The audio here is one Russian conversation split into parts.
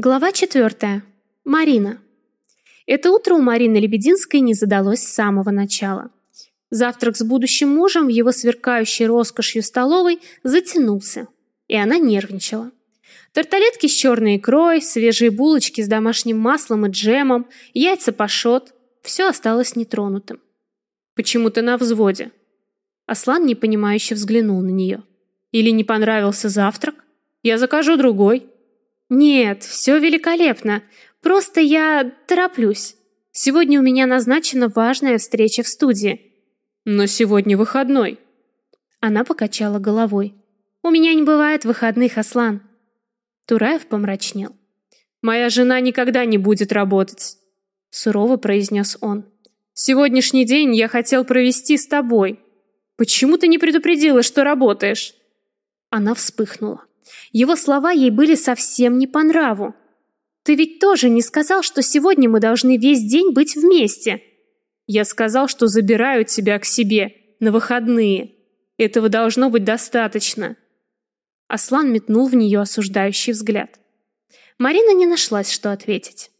Глава четвертая. Марина. Это утро у Марины Лебединской не задалось с самого начала. Завтрак с будущим мужем в его сверкающей роскошью столовой затянулся, и она нервничала. Тарталетки с черной икрой, свежие булочки с домашним маслом и джемом, яйца пашот – все осталось нетронутым. «Почему ты на взводе?» Аслан непонимающе взглянул на нее. «Или не понравился завтрак? Я закажу другой». Нет, все великолепно. Просто я тороплюсь. Сегодня у меня назначена важная встреча в студии. Но сегодня выходной. Она покачала головой. У меня не бывает выходных, Аслан. Тураев помрачнел. Моя жена никогда не будет работать, сурово произнес он. Сегодняшний день я хотел провести с тобой. Почему ты не предупредила, что работаешь? Она вспыхнула. Его слова ей были совсем не по нраву. Ты ведь тоже не сказал, что сегодня мы должны весь день быть вместе. Я сказал, что забираю тебя к себе на выходные. Этого должно быть достаточно. Аслан метнул в нее осуждающий взгляд. Марина не нашлась, что ответить.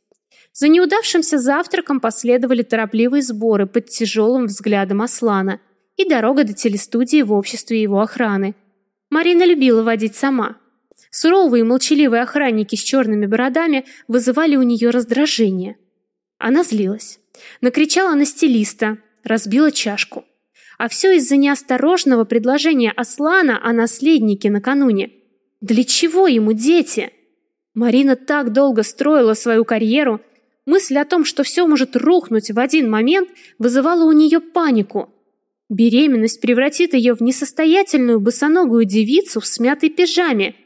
За неудавшимся завтраком последовали торопливые сборы под тяжелым взглядом Аслана и дорога до телестудии в обществе его охраны. Марина любила водить сама. Суровые и молчаливые охранники с черными бородами вызывали у нее раздражение. Она злилась. Накричала на стилиста, разбила чашку. А все из-за неосторожного предложения Аслана о наследнике накануне. Для чего ему дети? Марина так долго строила свою карьеру, мысль о том, что все может рухнуть в один момент, вызывала у нее панику. Беременность превратит ее в несостоятельную босоногую девицу в смятой пижаме –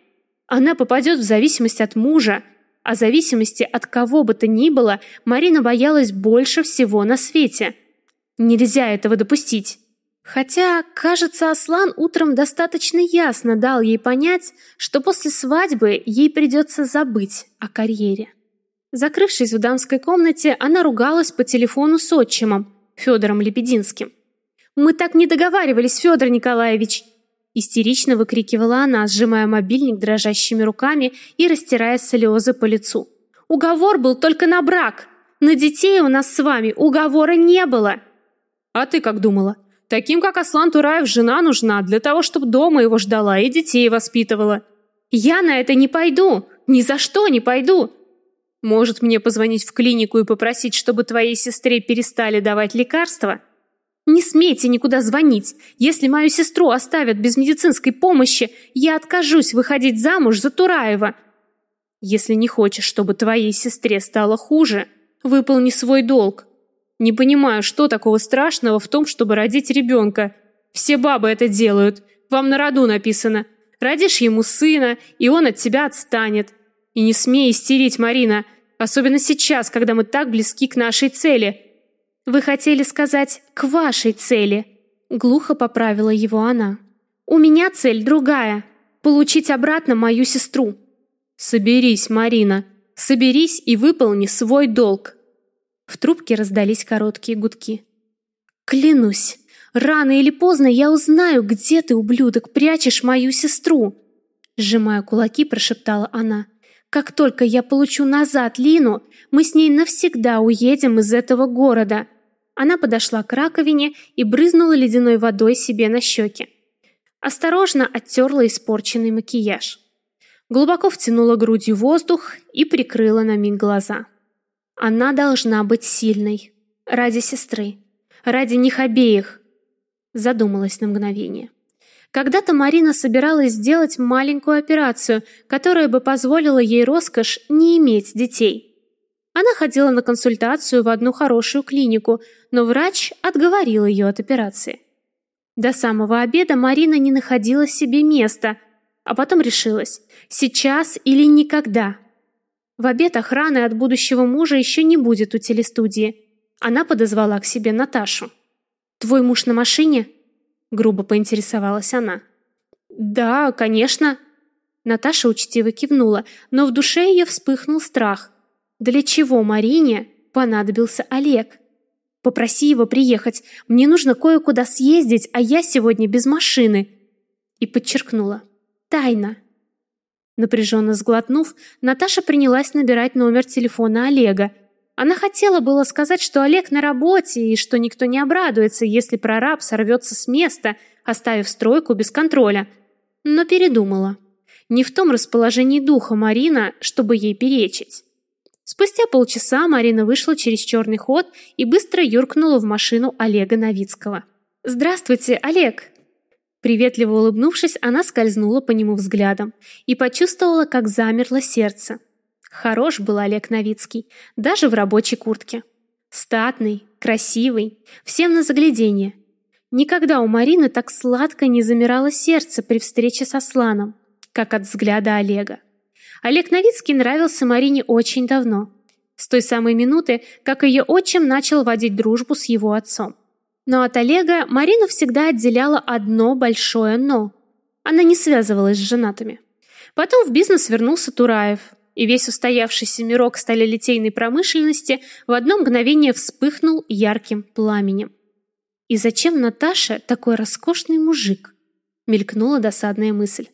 она попадет в зависимость от мужа, а зависимости от кого бы то ни было Марина боялась больше всего на свете. Нельзя этого допустить. Хотя, кажется, Аслан утром достаточно ясно дал ей понять, что после свадьбы ей придется забыть о карьере. Закрывшись в дамской комнате, она ругалась по телефону с отчимом, Федором Лебединским. «Мы так не договаривались, Федор Николаевич!» Истерично выкрикивала она, сжимая мобильник дрожащими руками и растирая слезы по лицу. «Уговор был только на брак! На детей у нас с вами уговора не было!» «А ты как думала? Таким, как Аслан Тураев, жена нужна для того, чтобы дома его ждала и детей воспитывала. Я на это не пойду! Ни за что не пойду!» «Может, мне позвонить в клинику и попросить, чтобы твоей сестре перестали давать лекарства?» Не смейте никуда звонить. Если мою сестру оставят без медицинской помощи, я откажусь выходить замуж за Тураева. Если не хочешь, чтобы твоей сестре стало хуже, выполни свой долг. Не понимаю, что такого страшного в том, чтобы родить ребенка. Все бабы это делают. Вам на роду написано. Родишь ему сына, и он от тебя отстанет. И не смей истерить, Марина, особенно сейчас, когда мы так близки к нашей цели – вы хотели сказать «к вашей цели», — глухо поправила его она. «У меня цель другая — получить обратно мою сестру». «Соберись, Марина, соберись и выполни свой долг». В трубке раздались короткие гудки. «Клянусь, рано или поздно я узнаю, где ты, ублюдок, прячешь мою сестру!» Сжимая кулаки, прошептала она. «Как только я получу назад Лину, мы с ней навсегда уедем из этого города. Она подошла к раковине и брызнула ледяной водой себе на щеки. Осторожно оттерла испорченный макияж. Глубоко втянула грудью воздух и прикрыла на миг глаза. Она должна быть сильной. Ради сестры. Ради них обеих. Задумалась на мгновение. Когда-то Марина собиралась сделать маленькую операцию, которая бы позволила ей роскошь не иметь детей. Она ходила на консультацию в одну хорошую клинику, но врач отговорил ее от операции. До самого обеда Марина не находила себе места, а потом решилась: сейчас или никогда. В обед охраны от будущего мужа еще не будет у телестудии. Она подозвала к себе Наташу. Твой муж на машине? грубо поинтересовалась она. Да, конечно. Наташа учтиво кивнула, но в душе ее вспыхнул страх. Для чего Марине понадобился Олег? Попроси его приехать. Мне нужно кое-куда съездить, а я сегодня без машины. И подчеркнула: тайна. Напряженно сглотнув, Наташа принялась набирать номер телефона Олега. Она хотела было сказать, что Олег на работе и что никто не обрадуется, если прораб сорвется с места, оставив стройку без контроля. Но передумала. Не в том расположении духа Марина, чтобы ей перечить. Спустя полчаса Марина вышла через черный ход и быстро юркнула в машину Олега Новицкого. «Здравствуйте, Олег!» Приветливо улыбнувшись, она скользнула по нему взглядом и почувствовала, как замерло сердце. Хорош был Олег Новицкий, даже в рабочей куртке. Статный, красивый, всем на загляденье. Никогда у Марины так сладко не замирало сердце при встрече со Сланом, как от взгляда Олега. Олег Новицкий нравился Марине очень давно. С той самой минуты, как ее отчим начал водить дружбу с его отцом. Но от Олега Марину всегда отделяло одно большое «но». Она не связывалась с женатыми. Потом в бизнес вернулся Тураев, и весь устоявшийся мирок сталелитейной промышленности в одно мгновение вспыхнул ярким пламенем. «И зачем Наташе такой роскошный мужик?» — мелькнула досадная мысль.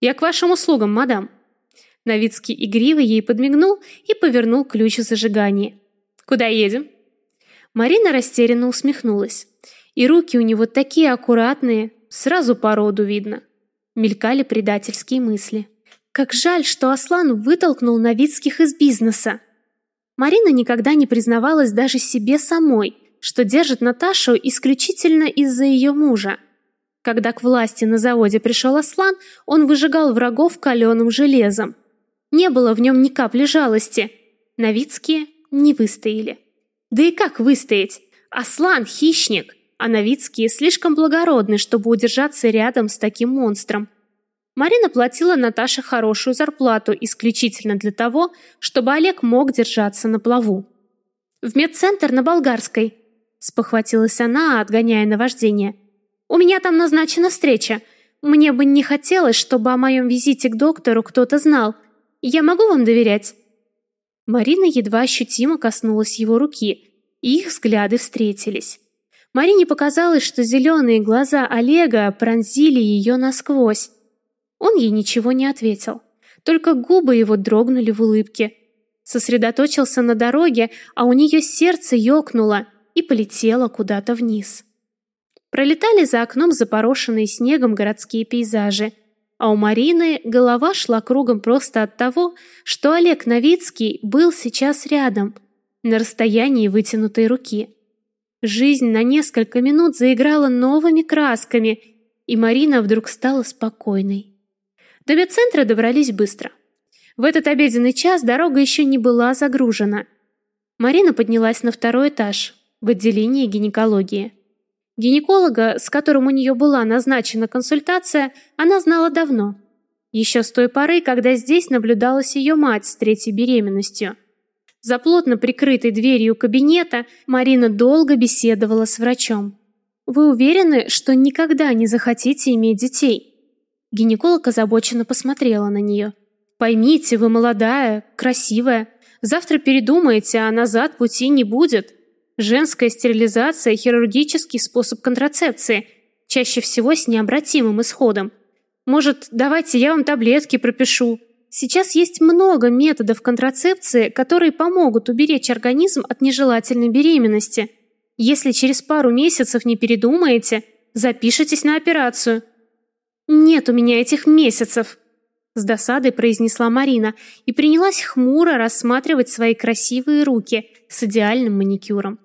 «Я к вашим услугам, мадам». Новицкий игриво ей подмигнул и повернул ключ в зажигании. «Куда едем?» Марина растерянно усмехнулась. И руки у него такие аккуратные, сразу по роду видно. Мелькали предательские мысли. Как жаль, что Аслан вытолкнул Новицких из бизнеса. Марина никогда не признавалась даже себе самой, что держит Наташу исключительно из-за ее мужа. Когда к власти на заводе пришел Аслан, он выжигал врагов каленым железом. Не было в нем ни капли жалости. Новицкие не выстояли. Да и как выстоять? Аслан – хищник, а Новицкие слишком благородны, чтобы удержаться рядом с таким монстром. Марина платила Наташе хорошую зарплату исключительно для того, чтобы Олег мог держаться на плаву. «В медцентр на Болгарской», – спохватилась она, отгоняя наваждение. «У меня там назначена встреча. Мне бы не хотелось, чтобы о моем визите к доктору кто-то знал. Я могу вам доверять?» Марина едва ощутимо коснулась его руки, и их взгляды встретились. Марине показалось, что зеленые глаза Олега пронзили ее насквозь. Он ей ничего не ответил, только губы его дрогнули в улыбке. Сосредоточился на дороге, а у нее сердце ёкнуло и полетело куда-то вниз. Пролетали за окном запорошенные снегом городские пейзажи – а у Марины голова шла кругом просто от того, что Олег Новицкий был сейчас рядом, на расстоянии вытянутой руки. Жизнь на несколько минут заиграла новыми красками, и Марина вдруг стала спокойной. До медцентра добрались быстро. В этот обеденный час дорога еще не была загружена. Марина поднялась на второй этаж, в отделении гинекологии. Гинеколога, с которым у нее была назначена консультация, она знала давно. Еще с той поры, когда здесь наблюдалась ее мать с третьей беременностью. За плотно прикрытой дверью кабинета Марина долго беседовала с врачом. «Вы уверены, что никогда не захотите иметь детей?» Гинеколог озабоченно посмотрела на нее. «Поймите, вы молодая, красивая. Завтра передумаете, а назад пути не будет. Женская стерилизация – хирургический способ контрацепции, чаще всего с необратимым исходом. Может, давайте я вам таблетки пропишу. Сейчас есть много методов контрацепции, которые помогут уберечь организм от нежелательной беременности. Если через пару месяцев не передумаете, запишитесь на операцию. Нет у меня этих месяцев, с досадой произнесла Марина и принялась хмуро рассматривать свои красивые руки с идеальным маникюром.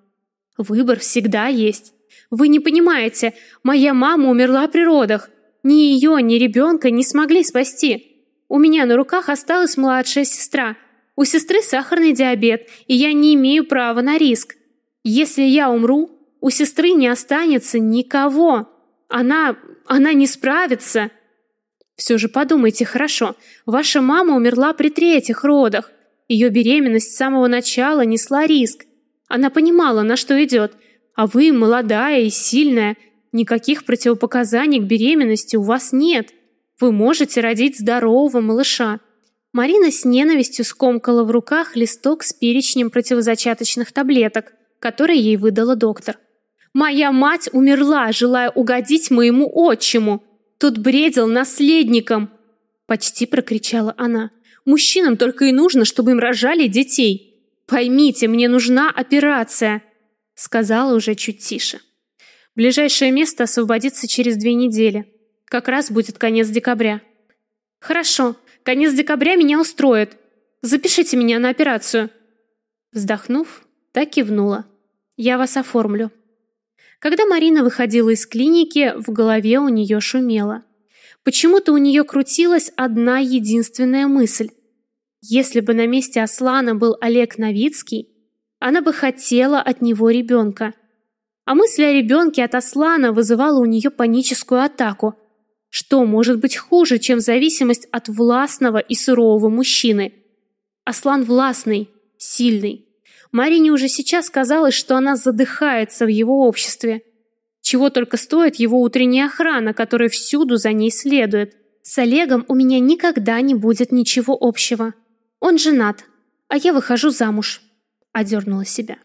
Выбор всегда есть. Вы не понимаете, моя мама умерла при родах. Ни ее, ни ребенка не смогли спасти. У меня на руках осталась младшая сестра. У сестры сахарный диабет, и я не имею права на риск. Если я умру, у сестры не останется никого. Она... она не справится. Все же подумайте хорошо. Ваша мама умерла при третьих родах. Ее беременность с самого начала несла риск. Она понимала, на что идет. А вы молодая и сильная. Никаких противопоказаний к беременности у вас нет. Вы можете родить здорового малыша. Марина с ненавистью скомкала в руках листок с перечнем противозачаточных таблеток, который ей выдала доктор. Моя мать умерла, желая угодить моему отчиму. Тот бредил наследником. почти прокричала она. Мужчинам только и нужно, чтобы им рожали детей. Поймите, мне нужна операция, сказала уже чуть тише. Ближайшее место освободится через две недели. Как раз будет конец декабря. Хорошо, конец декабря меня устроит. Запишите меня на операцию. Вздохнув, так кивнула. Я вас оформлю. Когда Марина выходила из клиники, в голове у нее шумело. Почему-то у нее крутилась одна единственная мысль. Если бы на месте Аслана был Олег Новицкий, она бы хотела от него ребенка. А мысль о ребенке от Аслана вызывала у нее паническую атаку. Что может быть хуже, чем зависимость от властного и сурового мужчины? Аслан властный, сильный. Марине уже сейчас казалось, что она задыхается в его обществе. Чего только стоит его утренняя охрана, которая всюду за ней следует. С Олегом у меня никогда не будет ничего общего. Он женат, а я выхожу замуж. Одернула себя.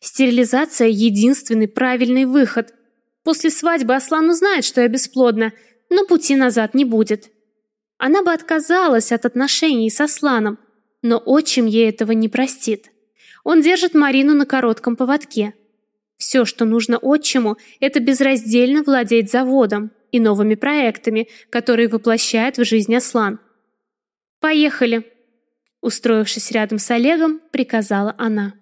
Стерилизация – единственный правильный выход. После свадьбы Аслан узнает, что я бесплодна, но пути назад не будет. Она бы отказалась от отношений с Асланом, но отчим ей этого не простит. Он держит Марину на коротком поводке – все, что нужно отчиму, это безраздельно владеть заводом и новыми проектами, которые воплощает в жизнь Аслан. «Поехали!» Устроившись рядом с Олегом, приказала она.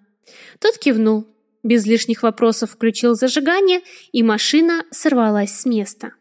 Тот кивнул, без лишних вопросов включил зажигание, и машина сорвалась с места.